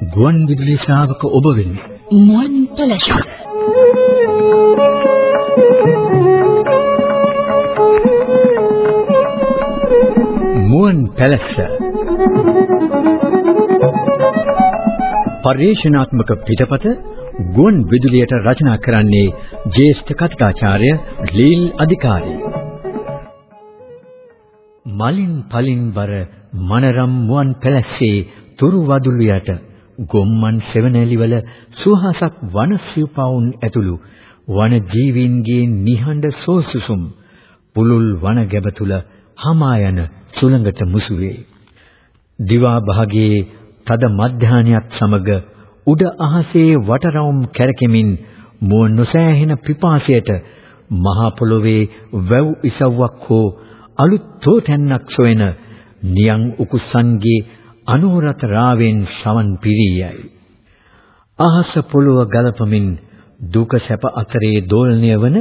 ගුවන් විදුලි ශ්‍රාවක ඔබ වෙනුවෙන් මුවන් පැලැස්ස මුවන් පැලැස්ස. පරිශනාත්මක පිටපත ගුවන් විදුලියට රචනා කරන්නේ ජ්‍යෙෂ්ඨ කතිකාචාර්ය ලීල් අධිකාරී. මලින් පලින් බර මනරම් මුවන් පැලැස්සේ තුරු වදුළු යට ගොම්මන් සෙවණැලිවල සුවහසක් වන සිව්පවුන් ඇතුළු වන ජීවීන්ගේ නිහඬ සෝසුසුම් පුලුල් වන ගැබ තුල hama යන සුළඟට මුසු වේ. දිවා භාගයේ තද මධ්‍යාහ්නයත් සමග උඩ අහසේ වටරවුම් කැරකෙමින් මුව නොසෑහෙන පිපාසයට මහා පොළොවේ වැව් ඉසව්වක් හෝ අලුත් තෝතැන්නක් සොයන නියං උකුස්සන්ගේ අනුරත රාවෙන් සවන් පිරියයි. අහස පොළොව ගලපමින් දුක සැප අතරේ දෝලණය වන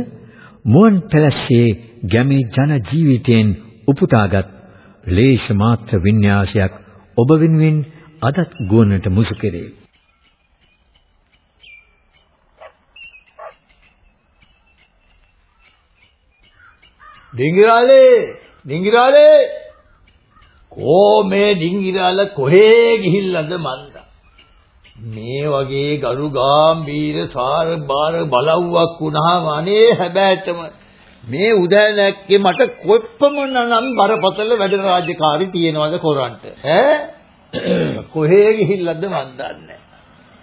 මුවන් පැලස්සේ ගැමී ජන ජීවිතයෙන් උපුටාගත් ලේෂ මාත්‍ර වින්‍යාසයක් ඔබ වෙනුවෙන් අදත් ගුවනට මුසු කෙරේ. ඩිංගිරාලේ ඩිංගිරාලේ කෝ මේ ඩිංගිරාල කොහේ ගිහිල්ලාද මන්දා? මේ වගේ ගරු ගාම්භීර සාර බාර බලව්වක් වුණාම අනේ හැබෑටම මේ උදැනැක්කේ මට කොප්පමනම් බරපතල වැඩ රාජකාරී තියනවාද කොරන්ට? ඈ? කොහේ ගිහිල්ලාද මන් දන්නේ?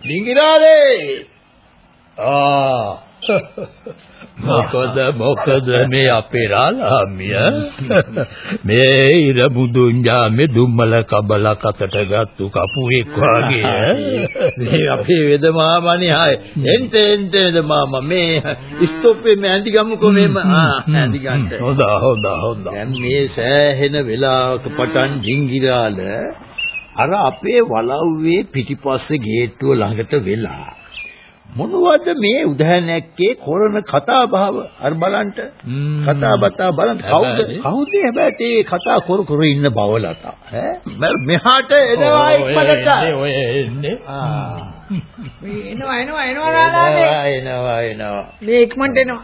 ඩිංගිරාලේ! ආ මොකද මොකද මේ අපේ රාලාමිය? මේ ඉර මුදුන්ජා මේ දුම්මල කබල කතට ගත්තු කපුවෙක් වගේ. මේ අපේ වෙද මාමනේ ආය එන්ට එන්ට වෙද මාමා මේ ස්ටොප්පේ මේ ඇඳි ගමුකෝ මේම ආ ඇඳි ගන්න. හොඳ හොඳ හොඳ. දැන් මේ සෑහෙන වෙලාවක පටන් ඩිංගිරාල අර අපේ වලව්වේ පිටිපස්සේ ගේට්ටුව ළඟට වෙලා මොනවද මේ උදැහැනැක්කේ කරන කතා බහව අර බලන්න. කතා බතා බලන්න. කවුද? කවුද හැබැයි ඒ කතා කර කර ඉන්න බවලතා? ඈ? මෙහාට එනවා ඉක්මනට ඔය එන්නේ එනවා එනවා එනවා රාලානේ එනවා එනවා. මේ ඉක්මනට එනවා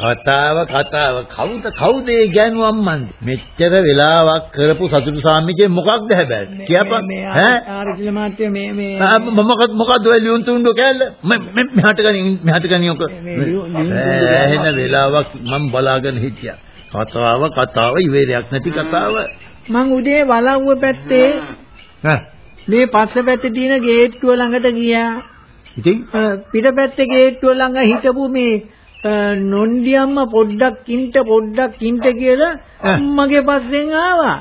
කතාව කතාව. කවුද කවුද ඒ ගෑනු අම්මන්ද? මෙච්චර වෙලාවක් කරපු සතුටු සාමිකේ මොකක්ද හැබැයි? කියපන්. ඈ? ආරචිල මාත්‍ය මේ මේ මොකක්ද මොකක්ද ඔය ලියුම් තුන්ඩෝ කෑල්ල? මෙහාට ගනින් මෙහාට ගනින් ඔක. එහෙන වෙලාවක් මම බලාගෙන හිටියා. කතාව කතාව ඉවරයක් නැති කතාව. මං උදේ වලව්ව පැත්තේ මේ පස්ස පැත්තේ තියෙන ගේට්ටුව ළඟට ගියා. ඉතින්? පිටපැත්තේ ගේට්ටුව ළඟ හිටපු මේ නොන්ඩියම්ම පොඩ්ඩක් ඉන්න පොඩ්ඩක් ඉන්න කියලා මගේ පස්සෙන් ආවා.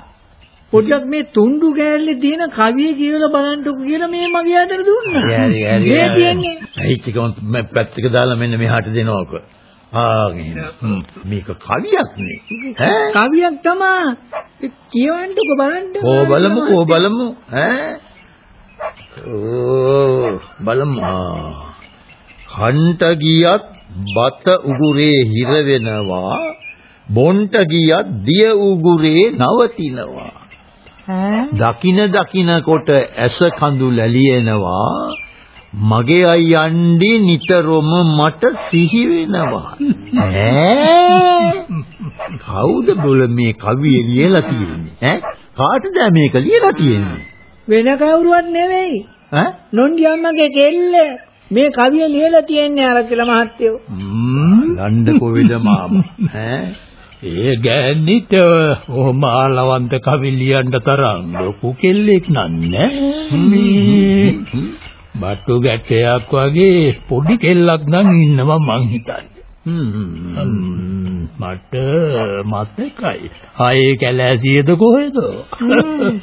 පොඩ්ඩක් මේ තුන්ඩු ගෑල්ලේ තියෙන කවිය කියලා බලන්නකෝ කියලා මේ මගේ අතට දුන්නා. හරි හරි. මේ තියන්නේ. අයිතිකම පැත්තක දාලා මෙන්න මෙහාට දෙනවක. ආ මේක කවියක් නේ. ඈ කවියක් තමයි. කියවන්නකෝ බලන්න. ඕ බලමු ඕ බලමු. ඈ ඕ බලමු. හන්ට ගියත් බත උගුරේ හිර වෙනවා බොන්ට ගියත් දිය උගුරේ නවතිනවා. දකින දකින කොට ඇස කඳු ලැලියෙනවා මගේ අයියන්ඩි නිතරම මට සිහි වෙනවා. ඈ? කවුද බොල මේ කවිය ලියලා තියෙන්නේ? ඈ? කාටද මේක ලියලා තියෙන්නේ? වෙන කවුරුවත් නෙවෙයි. ඈ? නොන්ඩි අම්මගේ කෙල්ල මේ කවිය ලියලා තියෙන්නේ අර කියලා මහත්තයෝ. ගණ්ඩ කොවිද මාමා. ඈ. ඒ ගෑනිට ඕමාලවන්ත කවි ලියන්න තරම් ලොකු කෙල්ලෙක් නන්නේ. බට්ටු ගැටයක් වගේ පොඩි කෙල්ලක් නම් ඉන්නවා මං හිතන්නේ. මට මතකයි. ආයේ කැලෑසියද කොහෙද?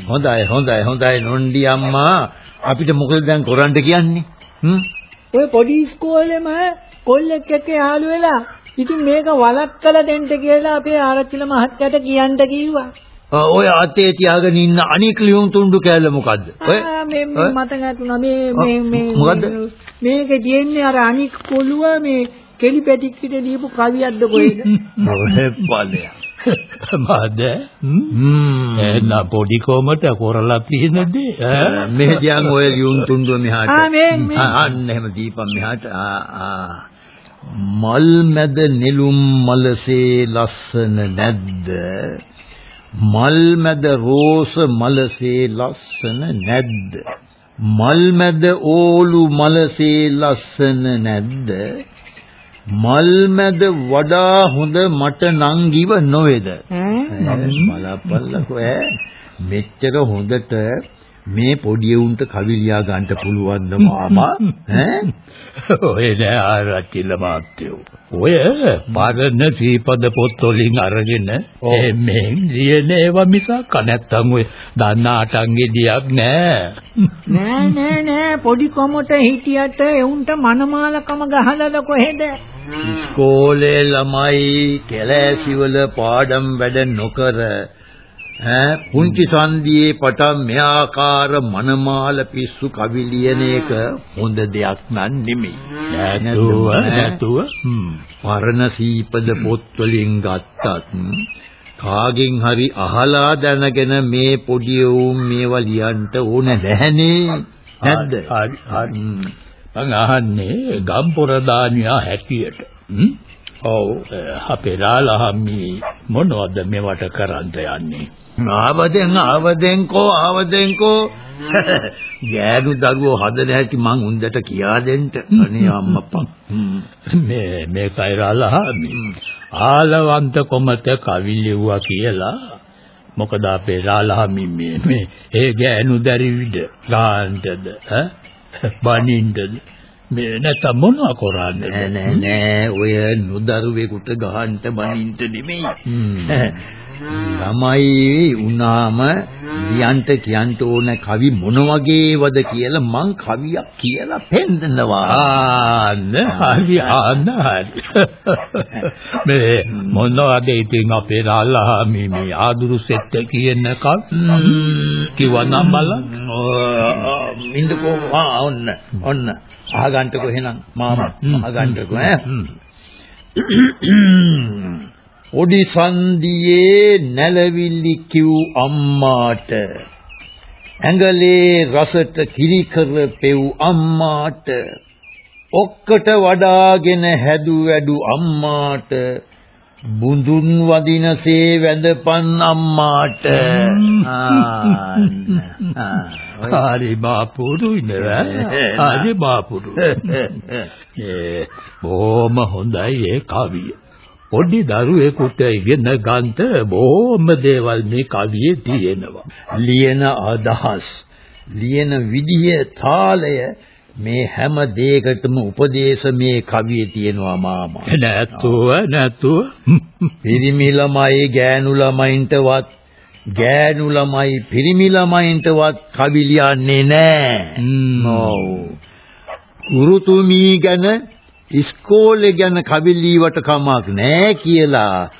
හොඳයි හොඳයි හොඳයි නොන්ඩි අම්මා. අපිට මොකද දැන් කරන්න කියන්නේ? ඔය පොඩි ඉස්කෝලේම කොල්ලෙක් එක්ක යාළු වෙලා ඉතින් මේක වළක්කලා දෙන්න කියලා අපේ ආරච්චිල මහත්තයාට කියන්න කිව්වා. ඔය අතේ තියාගෙන ඉන්න අනික් ලියුම් තුණ්ඩු කෑල්ල මොකද්ද? ඔය මේ මේ මතක තුනා මේ මේ මේ මොකද්ද? මේකේ තියෙන්නේ අර අනික් කොළුව මේ කෙලි පැටික්කිට ලියපු කවියක්ද කොහෙද? ඔය ඵලයක්. මාද හ්ම්. එන්න පොඩි කොමට කරලා තියෙනද ඈ? මේ දියන් ඔය ලියුම් තුණ්ඩුව මෙහාට. අන්න එහෙම දීපන් මෙහාට. මල් මැද නෙළුම් මලසේ ලස්සන නැද්ද? මල් මැද රෝස මලසේ ලස්සන නැද්ද? මල් මැද ඕලු මලසේ ලස්සන නැද්ද? මල් මැද වඩා හොඳ මට නංගිව නොවේද? බලපල්ලකෝ ඈ මෙච්චර හොඳට මේ පොඩි උන්ට කවි ලියා ගන්න පුළුවන්ද මාමා ඈ ඔය නෑ ආරච්චිල මාත්‍යෝ. ඔය පරණ සීපද පොත් වලින් අරගෙන එමෙන් ලියන ඒවා මිසක් නැත්තම් ඔය දන්න අටංගෙඩියක් නෑ. නෑ නෑ නෑ පොඩි කොමට හිටියට එවුන්ට මනමාලකම ගහලාද කොහෙද? ඉස්කෝලේ ළමයි කැලෑසිවල පාඩම් වැඩ නොකර ඈ පුංචි සන්දියේ පටන් මෙආකාර මනමාල පිස්සු කවි ලියන එක හොඳ දෙයක් නන් නෙමෙයි. නැතුව නැතුව. පරණ සීපද පොත් වලින් ගත්තත් කාගෙන් හරි අහලා දැනගෙන මේ පොඩි උන් මේවා ලියන්න ඕන නැහනේ නැද්ද හරි හරි. මං අහන්නේ ගම්පොර දානියා හැටියට. ඔව්. අපේ රාලහම්මි මොනවද මේවට කරන්න යන්නේ? ආවදෙන් ආවදෙන්කෝ ආවදෙන්කෝ. ගෑනු දරුවෝ හදන හැටි මං උන්දට කියා දෙන්න. අනේ අම්මප්පා මේ මේකයි රාලහම්මි. ආලවන්ත කොමත කවි ලිව්වා කියලා. මොකද අපේ රාලහම්මි මේ මේ ඒ ගෑනු දැරිවිද? ගාන්නද ඈ බනින්නද මේ නැත්නම් මොනවා කරන්නේ? නෑ නෑ නෑ. ඔය නුදරුවෙකුට ගහන්න බනින්න නෙමෙයි. ළමයි උනාම ලියන්ට කියන්න ඕන කවි මොන වගේවද කියලා මං කවියක් කියලා පෙන්නනවා. ආන්න හරි ආන්න හරි. මේ මොනවද ඉතින් අපේ රාල්ලා මේ මේ ආදුරු සෙට් කියන කල් කිව්වනම් බලන්න. මින්දකෝ ආ ඔන්න ඔන්න. අහගන්නකෝ එහෙනම්. මාමා අහගන්නකෝ ඈ ඔඩි සන්දියේ නැලවිලි කිව් අම්මාට. ඇඟලේ රසට කිරි කර පෙව් අම්මාට. ඔක්කට වඩාගෙන හැදු වැඩු අම්මාට. බුඳුන් වදිනසේ වැඳපන් අම්මාට. හරි බාපුරු ඉන්නවා හරි බාපුරු. ඒ බොහොම හොඳයි ඒ කවිය පොඩි දරුවෙකුට ඉගෙන ගන්නට බොහොම දේවල් මේ කවියේ තියෙනවා ලියන අදහස් ලියන විදිය තාලය මේ හැම දෙයකටම උපදේශ මේ කවියේ තියෙනවා මාමා නැතුව නැතුව පිරිමි ළමයි ගෑනු ළමයින්ටවත් ගෑනු ළමයි පිරිමි ළමයින්ටවත් කවි ලියන්නේ නැහැ. ඔව්. ගුරුතුමී ගැන ඉස්කෝලේ ගැන කවි ලියවට කමක් නැහැ කියලා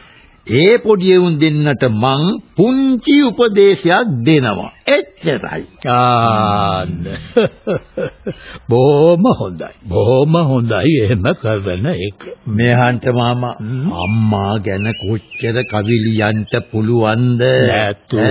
ඒ පොඩි උන් දෙන්නට මං පුංචි උපදේශයක් දෙනවා. එච්චරයි. ආන්න. බොහොම හොඳයි. බොහොම හොඳයි. එහෙම කරන එක. මෙහන්ට මාමා අම්මා ගැන කොච්චර කවි ලියන්න පුළුවන්ද? නැතුව.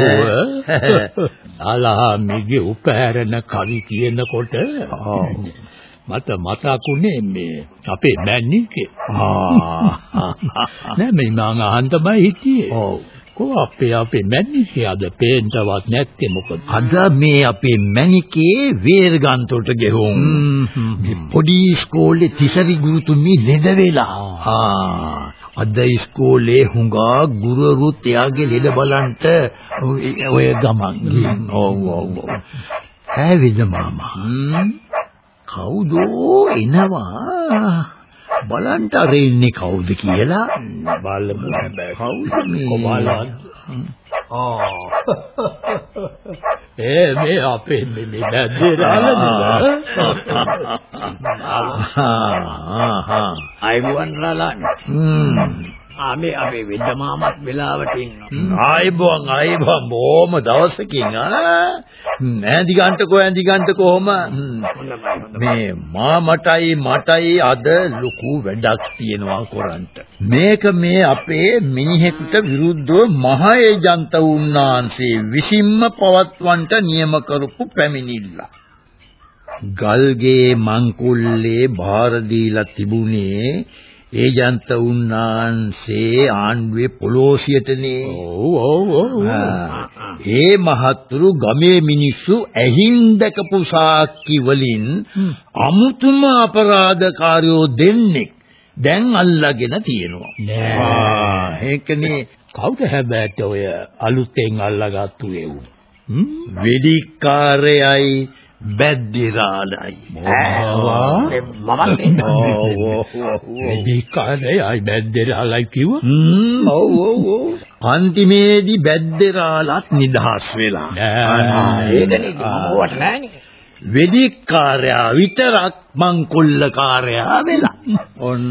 අලහාමිගේ උපෑරණ කවි කියනකොට මට මතකුනේ මේ අපේ මැන්නිකේ නෑ මේ මං අහන් තමයි හිටියේ. ඔව්. කො අපේ අපේ මැන්නිකේ අද? පේන්නවත් නැත්තේ මොකද? අද මේ අපේ මැණිකේ වේර්ගන්තොට ගෙහුම්. මේ පොඩි ඉස්කෝලේ තිසරි ගුරුතුමී ලෙඩ වෙලා. ආ. අද ඉස්කෝලේ හුඟා ගුරුවරුත් එයාගේ ලෙඩ බලන්ට ඔය ගමන් ගිහින්. ඔව් ඔව් ඔව්. හැවිද මාමා කවුද එනවා? බලන්න අර ඉන්නේ කවුද කියලා. බලමු. හැබැයි කවුද මේ? කොබලන් ඒ මේ අපේ මේ මේ බැද්දේරාලද අයිබුවන් රාලන් හ්ම් ආමේ අපේ වෙද්ද මාමත් වෙලාවට ඉන්නවා. ආයිබෝන් ආයිබෝන් බොහොම දවසකින් ආ නෑ දිගන්ටකෝ ඈ දිගන්ටකෝ කොහම මේ මාමටයි මටයි අද ලොකු වැඩක් තියෙනවා කරන්ට. මේක මේ අපේ මිනිහෙකුට විරුද්ධව මහේජන්ත උන්නාන්සේ විසින්ම පවත්වන්නට නියම කරපු පැමිණිල්ල. ගල්ගේ මංකුල්ලේ බාර දීලා තිබුණේ ඒජන්ත උන්නාන්සේ ආණ්ඩුවේ පොලෝසියටනේ. ඔව් ඔව් ඔව්. ඒ මහත්තුරු ගමේ මිනිස්සු ඇහින් දැකපු සාක්කි වලින් අමුතුම අපරාධකාරයෝ දෙන්නෙක් දැන් අල්ලගෙන තියෙනවා. නෑ. ඒකනේ කවුද හැබැයි ඔය අලුතෙන් අල්ලගත්තු එවුන්? වෙඩික්කාරයයි බැද්දිරාලයි. මමත් වෙඩික්කාරයයි බැද්දිරාලයි කිව්වා? ඔව් ඔව් ඔව්. අන්තිමේදී බැද්දිරාලත් නිදහස් වෙලා. ඒකනේ මම ඕවට නෑනේ. වෙදිකාරයා විතරක් මංකොල්ලකාරයා වෙලා. ඔන්න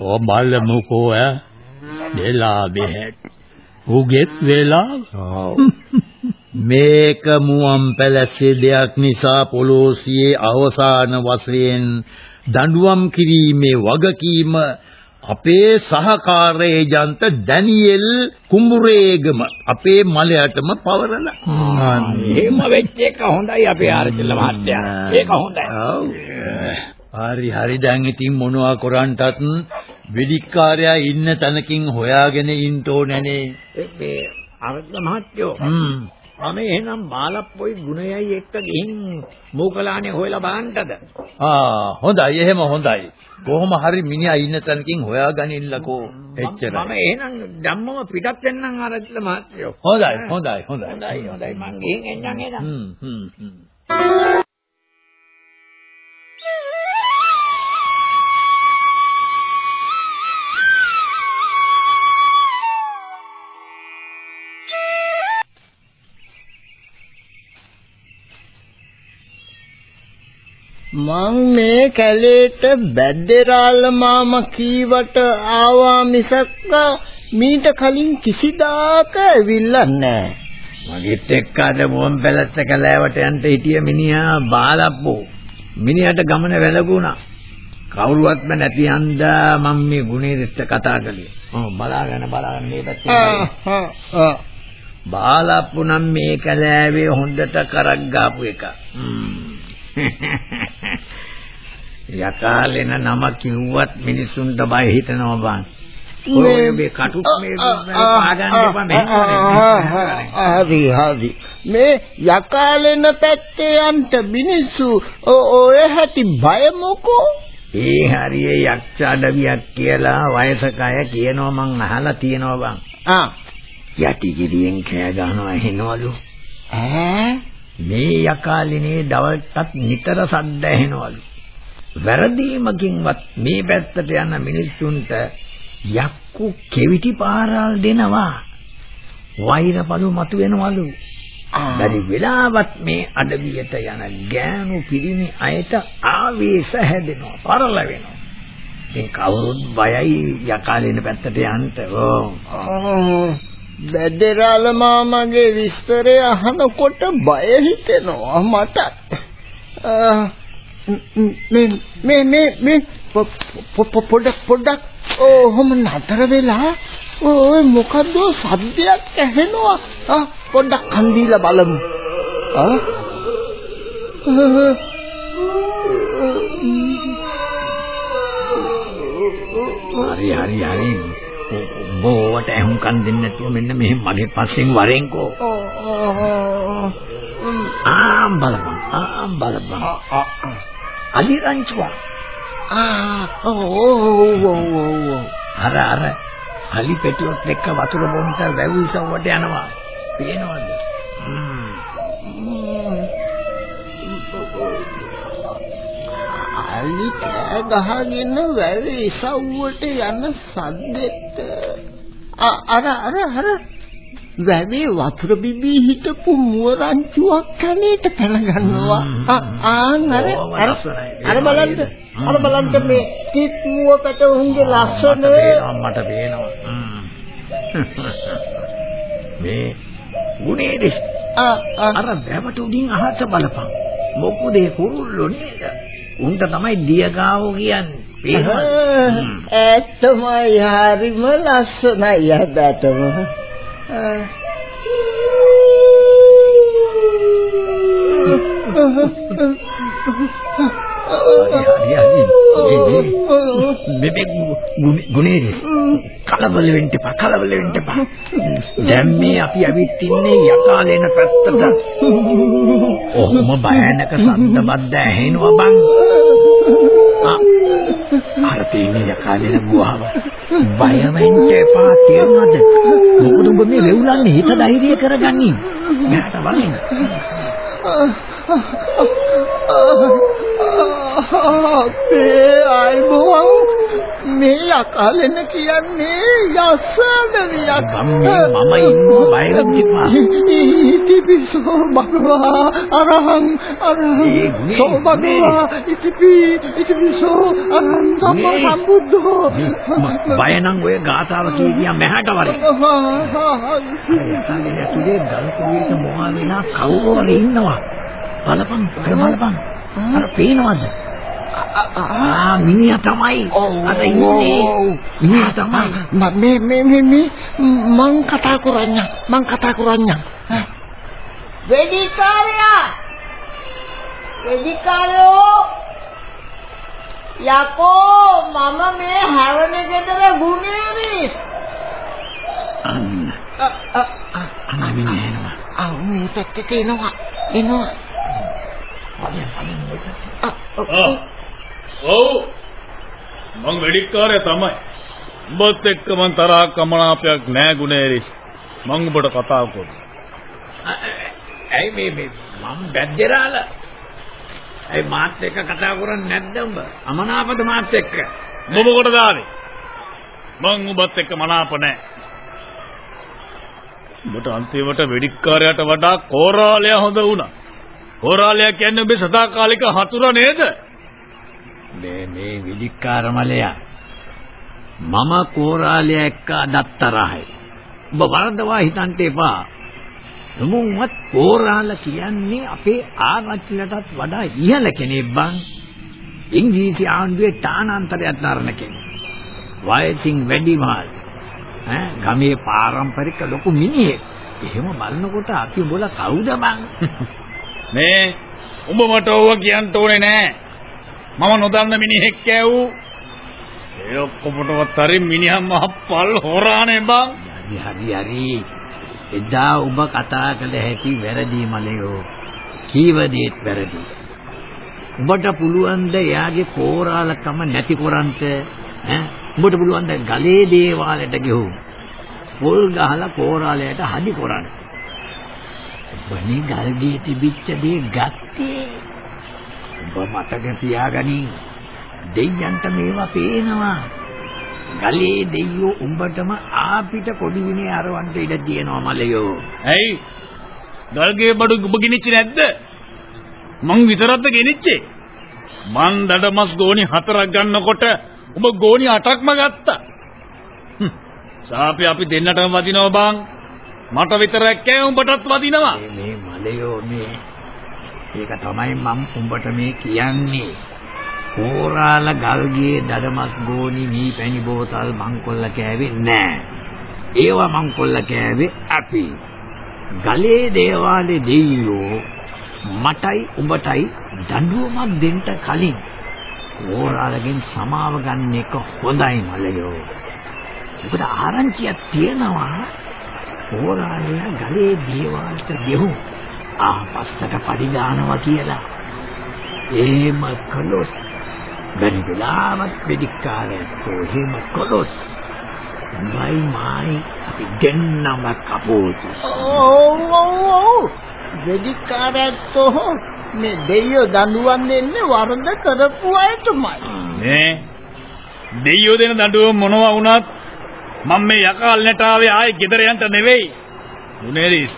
ඔය බලමුකෝ ඈ. දෙලා බෙහෙත්. උගෙත් වෙලා. මේක මුවන් පැලැස්සේ දෙයක් නිසා පොලෝසියේ අවසාන වශයෙන් දඬුවම් කිරීමේ වගකීම අපේ සහකාර ඒජන්ත ඩැනියෙල් කුඹුරේගම අපේ මලයටම පවරලා. එහෙම වෙච්ච එක හොඳයි අපේ ආරචිල මහත්තයා. ඒක හොඳයි. හරි හරි දැන් ඉතින් මොනවා කරන්නටත් වෙදිකාරයා ඉන්න තැනකින් හොයාගෙන ඉන්න ඕනනේ. මේ ආරචිල මහත්තයෝ මම එහෙනම් බාලප්පොයි ගුණයයි එක්ක ගිහින් මූකලානේ හොයලා බලන්නද? ආ හොඳයි එහෙම හොඳයි. කොහොම හරි මිනිහා ඉන්න තැනකින් හොයාගනින්නකෝ එච්චරයි. මම එහෙනම් ධම්මම පිටත් වෙන්නම් ආරච්චිල මහත්තයෝ. හොඳයි හොඳයි හොඳයි. හොඳයි හොඳයි මං ගිහින් එන්නම් එහෙනම්. හ්ම් හ්ම් හ්ම්. මං මේ කැලේට බැද්දේරාල මාමා කීවට ආවා මිසක් මීට කලින් කිසිදාක ඇවිල්ලා නැහැ. මගෙත් එක්ක අද මොම් පැලැස්ස කැලෑවට යන්න හිටිය මිනිහා බාලප්පෝ. මිනිහට ගමන වැළගුණා. කවුරුවත්ම නැති හන්දා මම මේ ගුණේ දෙස්ස කතා කළේ. ඔව් බලාගෙන බලාගෙන මේ පැත්තේ. බාලප්පු නම් මේ කැලෑවේ හොඳට කරක් ගාපු එක. යකාලෙන නම කිව්වත් මිනිසුන්ට බය හිතනවා බං. ඔය මේ කටුත් මේ මෙහෙම හරි හරි මේ යකාලෙන පැත්තේ යන්න මිනිස්සු ඔය හැටි බය මොකෝ ඒ හරියේ යක්ෂ අඩවියක් කියලා වයසක අය කියනවා මං අහලා තියෙනවා බං. ආ යටි ගිරියෙන් කෑ ගන්නවා ඇහෙනවලු. ඈ මේ යකාලිනේ දවල්ටත් නිතර සද්ද ඇහෙනවලු. වැරදීමකින්වත් මේ පැත්තට යන මිනිස්සුන්ට යක්කු කෙවිටි පාරාල් දෙනවා. වෛරපළු මතුවෙනවලු. බැරි වෙලාවත් මේ අඩවියට යන ගෑනු පිරිමි අයට ආවේශ හැදෙනවා පරල වෙනවා ඉතින් කවුරුත් බයයි යකාලේන පැත්තට යන්න ඕ බැද්දේරාල මාමගේ විස්තරය අහනකොට බය හිතෙනවා මට. මේ මේ මේ මේ පොඩක් පොඩක් ඔහොම නතර වෙලා ඔය මොකද්ද සද්දයක් ඇහෙනවා? ආ පොඩ්ඩක් කන් දීලා බලමු. ආ? හරි හරි හරි. බෝවට ඇහුම්කන් දෙන්නේ නැතුව මෙන්න මෙහෙම මගේ පස්සෙන් වරෙන්කෝ. ආම් බලපන් ආම් බලපන්. අලි රංචුවා ආ ඕ ඕ අර අර අලි පෙට්ටියොත් එක්ක වතුර බොන්නට වැව් ඉසව්වට යනවා. පේනවද? අලි කෑ ගහගෙන වැව ඉසව්වට යන සද්දෙත් අර අර අර වැවේ වතුර බිබී හිටපු මුවරංචුවක් කනේට පැන ගන්නවා. ආන් අර අර අර බලන්න අර බලන්න මේ තිත් මුව පැටවුන්ගේ ලස්සන මට පේනවා. මේ ගුණේද අර වැවට උඩින් අහස බලපන්. මොකද ඒ කුරුල්ලෝ නේද? උන්ට තමයි දියගාවෝ කියන්නේ. ඇත්තමයි හරිම ලස්සනයි අදටම. මෙබේ ගුණේරි කලබල වෙන්න එපා කලබල වෙන්න එපා. දැන් මේ අපි ඇවිත් ඉන්නේ යකාලේන පැත්තට. ඔහොම භයානක සද්ද බද්ද ඇහෙනවා බං. අර තියෙන යකාලේන ගුහාව. බය වෙන්න එපා තේරුණාද මොකද ඔබ මේ වෙවුලන්නේ හිත ධෛර්ය කරගන්නේ? මෙහාට බලන්න අපේ අයිබෝන් මේ යකලෙන කියන්නේ යස්සදවියක් මම ඉන්නවා බය වෙන්න එපා ඉතිපිසෝ භගවා අරහං අරහං. සෝ භගවා ඉතිපි ඉතිපිසෝ අරහං සම්මා සම්බුද්ධෝ. බය නම් ඔය ගාතාව කියකියා මෙහාට වරේ. යකාලේ ඇතුලේ ගල් කුඩේට මොහා වෙලා කවුරු ඉන්නවා? බලපන් බලපන්. අර පේනවද ආ මිනිහා තමයි. අර ඉන්නේ. මිනිහා තමයි. මේ මේ මේ මේ මං කතා කරන්නේ. මං කතා කරන්නේ. වෙඩිකාරයා වෙඩිකාරයෝ යකෝ මම මේ හැවන ගෙදර ගුණේරිස් අන්න. අන්න මිනිහා එනවා. ආ මේ පැත්තට එනවා. එනවා ඔව් මං වෙඩික්කාරය තමයි. උඹත් එක්ක මං තරහක් කමනාපයක් නෑ ගුණේරිස්. මං උඹට කතා කරනවා. ඇයි මේ මේ මම බැද්දරාල ඇයි මාත් එක්ක කතා කරන්නේ නැද්ද උඹ අමනාපද මාත් එක්ක උඹ මොකටද ආවේ? මං උඹත් එක්ක මනාප නෑ. උඹට අන්තිමට වෙඩික්කාරයාට වඩා කෝරාලයා හොඳ වුණා. කෝරාලයා කියන්නේ ඔබේ සදාකාලික හතුර නේද? මේ මේ විලික්කාර මලයා. මම කෝරාලයා එක්ක අදත්තරහයි ඔබ වරදවා හිතන්ට එපා. නමුත් කෝරාල කියන්නේ අපේ ආරච්චිලටත් වඩා ඉහළ කෙනෙක් බං. ඉංග්‍රීසි ආණ්ඩුවේ තානාන්තරයක් දරන කෙනෙක්. වයසින් වැඩි මහල්. ඈ ගමේ පාරම්පරික ලොකු මිනිහෙක්. එහෙම බලනකොට අපි උඹලා කවුද බං? මේ උඹ මට ඕව කියන්න ඕනේ නෑ. මම නොදන්න මිනිහෙක් කෑවූ. ඒ ඔක්කොමටවත් හරි මිනිහා මහ පල් හොරානේ බං. හරි හරි හරි. එදා ඔබ කතා කළ හැකි වැරදි මලයෝ. කීව දේත් වැරදි. උඹට පුළුවන් ද එයාගේ කෝරාලකම නැති කරන්ට? ඈ? උඹට පුළුවන් ද ගලේ දේවාලයට ගෙහුම්? පොල් ගහලා කෝරාලයට හදි කරන්න. ඔබනේ ගල්ගේ තිබිච්ච දේ ගත්තේ. ඔබ මතක තියාගනි දෙයයන්ට මේවා පේනවා ගලේ දෙයියෝ උඹටම ආපිට කොඩි විනේ අරවන්න ඉඩ තියෙනවා මලයෝ. ඇයි? ගල්ගේ බඩු ඔබ ගිනිච්චේ නැද්ද? මං විතරක්ද ගෙනිච්චේ? මං දඩමස් ගෝණි හතරක් ගන්නකොට ඔබ ගෝණි අටක්ම ගත්තා. සාපේ අපි දෙන්නටම වදිනවා බං. මට විතරක් කෑ උඹටත් වදිනවා. මේ මලයෝ මේ ඒක තමයි මම උඹට මේ කියන්නේ. කෝරාල ගල්ගේ දඩමස් ගෝනි මී පැණි බෝතල් මංකොල්ල කෑවේ නෑ. ඒවා මංකොල්ල කෑවේ අපි. ගලේ දේවාලේ දෙයියෝ මටයි උඹටයි දඬුවමක් දෙන්න කලින් කෝරාලගෙන් සමාව ගන්න එක හොඳයි මලයෝ. මොකද ආරංචියක් තියෙනවා කෝරාලය ගලේ දේවාලට ගෙහු ආපස්සට පඩි දානවා කියලා. එහෙම කළොත් බැරි වෙලාවත් වෙදිකාරයෝ එහෙම කළොත් මයි මයි අපි දෙන්නම කපෝතු ඔව් ඔව් ඔව් වෙදිකාරයෝ මේ දෙයියෝ දඬුවම් දෙන්නේ වරද කරපු අයටමයි. නේ දෙයියෝ දෙන දඬුවම මොනවා වුණත් මම මේ යකාල් නැටාවේ ආයේ ගෙදර යන්න නෙවෙයි. මුනේරිස්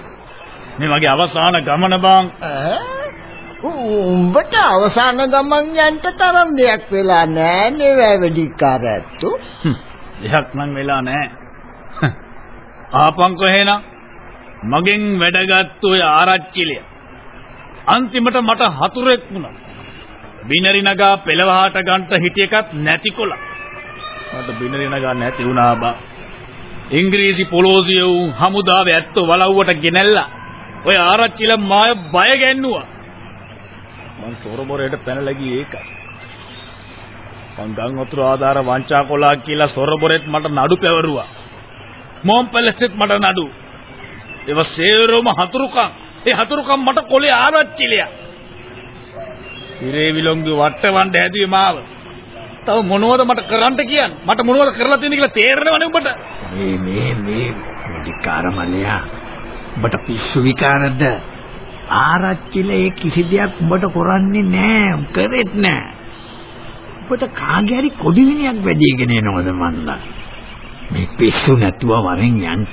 මේ වගේ අවසාන ගමන බං උඹට අවසාන ගමන් යන්න තරම් දෙයක් වෙලා නෑ නේ වැඩිකාරයතු. දෙයක් නම් වෙලා නෑ. ආපංක එහෙනම් මගෙන් වැඩගත් ඔය ආරච්චිලිය. අන්තිමට මට හතුරෙක් වුණා. බිනරි නගා පෙළවහට ගන්ට හිටියකත් නැතිකොල. මට බිනරි නගා නැති වුණා බා. ඉංග්‍රීසි පොලෝසිය වූ හමුදාවේ ඇත්තෝ වලව්වට ගෙනල්ලා ඔය ආරච්චිලා මාය බය ගැන්නුවා. මං සොරබොරේට පැනලා ගියේ ඒකයි. මං ගම් වතුර ආධාර වංචා කොලා කියලා සොරබොරෙත් මට නඩු පැවරුවා. මොම් පැලසෙත් මට නඩු. ඒව සේරම හතුරුකම්. ඒ හතුරුකම් මට කොලේ ආරච්චිලිය. ඉරේ විලොංගු වට්ටවන්න හැදුවේ මාව. තව මොනවද මට කරන්න කියන්නේ? මට මොනවද කරලා තියෙන්නේ කියලා තේරෙනවනේ උඹට. මේ මේ මේ විකාර මලයා. උඹට පිස්සු විකාරද? ආරච්චිල ඒ කිසි දෙයක් උඹට කරන්නේ නෑ. කරෙත් නෑ. උඹට කාගේ හරි කොඩි විනයක් වැඩිගෙන එනවද මන්දා? මේ පිස්සු නැතුව වරෙන් යන්න.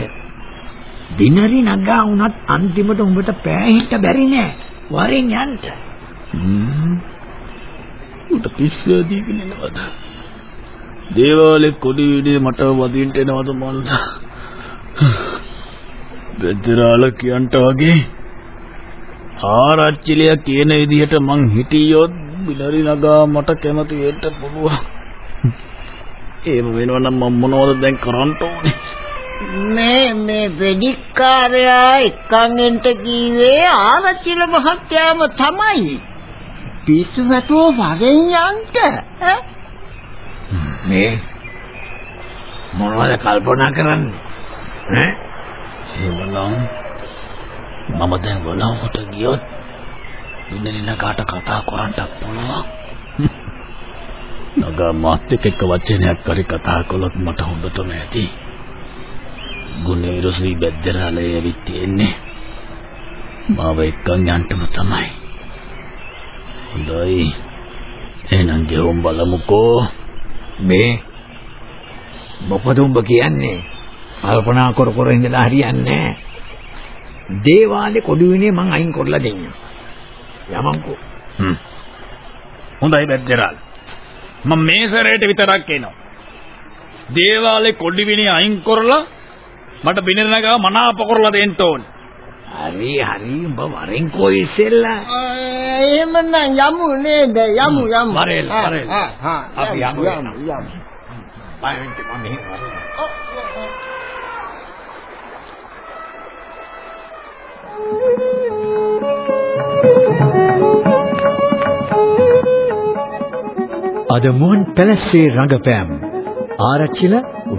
දිනරි නගා වුණත් අන්තිමට උඹට පෑහිට බැරි නෑ. වරෙන් යන්න. හ්ම්. උට පිස්සු දීගෙන එනවද? දේවාලේ කොඩි විනේ මට වදින්න එනවද මන්ද? බෙදරාල කියන්ට වගේ ආරච්චිලිය කියන විදිහට මං හිටියොත් බිලරි නගා මට කැමති වෙන්න පුළුවන්. එහෙම වෙනවනම් මම මොනවද දැන් කරන්න ඕනේ? මේ මේ වෙදිකාරයා එක්කන්ෙන්ට කීවේ ආරච්චිල මහත්තයාම තමයි. පිස්සු වැටුව වරෙන් යන්න. මේ මොනවද කල්පනා කරන්නේ? ඈ එහෙමනම් මම දැන් වලවට ගියොත් ඉන්නලින කාට කතා කරන්න පුළුවන්. නගා මාත් එක්ක වචනයක් කරි කතා කළොත් මට හොඳටම ඇති. ගුණීරසී බෙද්දරාලේ ඇවිත් තියෙන්නේ. මාව එක්කන් යන්නම තමයි. හොඳයි. එහෙනම් ගෙවම් බලමුකෝ. මේ මොකද උඹ කියන්නේ? කල්පනා කර කර ඉඳලා හරියන්නේ නැහැ. දේවාලේ කොඩු විනේ මං අයින් කරලා දෙන්න. යමන්කෝ. හ්ම්. හොඳයි බෙද්දරාල. මම මේ සැරේට විතරක් එනවා. දේවාලේ කොඩි විනේ අයින් කරලා මට බිනර නගාව මනාප කරලා දෙන්න ඕනේ. හරි හරි උඹ වරෙන් කොයි ඉස්සෙල්ලා එහෙමනම් යමු නේද යමු යමු. වරෙල්, වරෙල්. හා හා අපි යමු, යමු යමු. පයින්ට මම මෙහෙම වරෙන්. අද මුවන් පැලස්සේ රංගපෑම් ආරච්චිල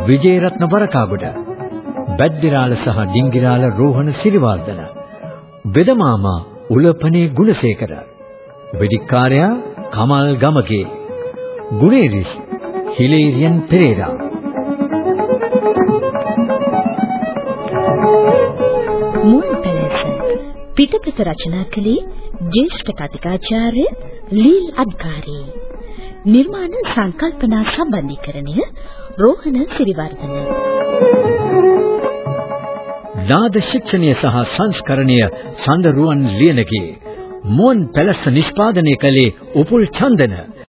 විජේරත්න වරකාගොඩ. බැද්දිරාල සහ ඩිංගිරාල රෝහණ සිරිවර්ධන. බෙදමාමා උලපනේ ගුණසේකර. වෙදිකාර්යා කමල් ගමගේ. ගුණේරිස් හිලේරියන් පෙරේරා. පිටපත රචනා කළේ ජ්‍යෙෂ්ඨ කතිකාචාර්ය ලීල් අද්කාරී නිර්මාණ සංකල්පනා සම්බන්ධීකරණය රෝහණ සිරිවර්ධන. නාද ශික්ෂණය සහ සංස්කරණය සඳරුවන් ලියනගේ. මුවන් පැලස්ස නිෂ්පාදනය කළේ උපුල් චන්දන.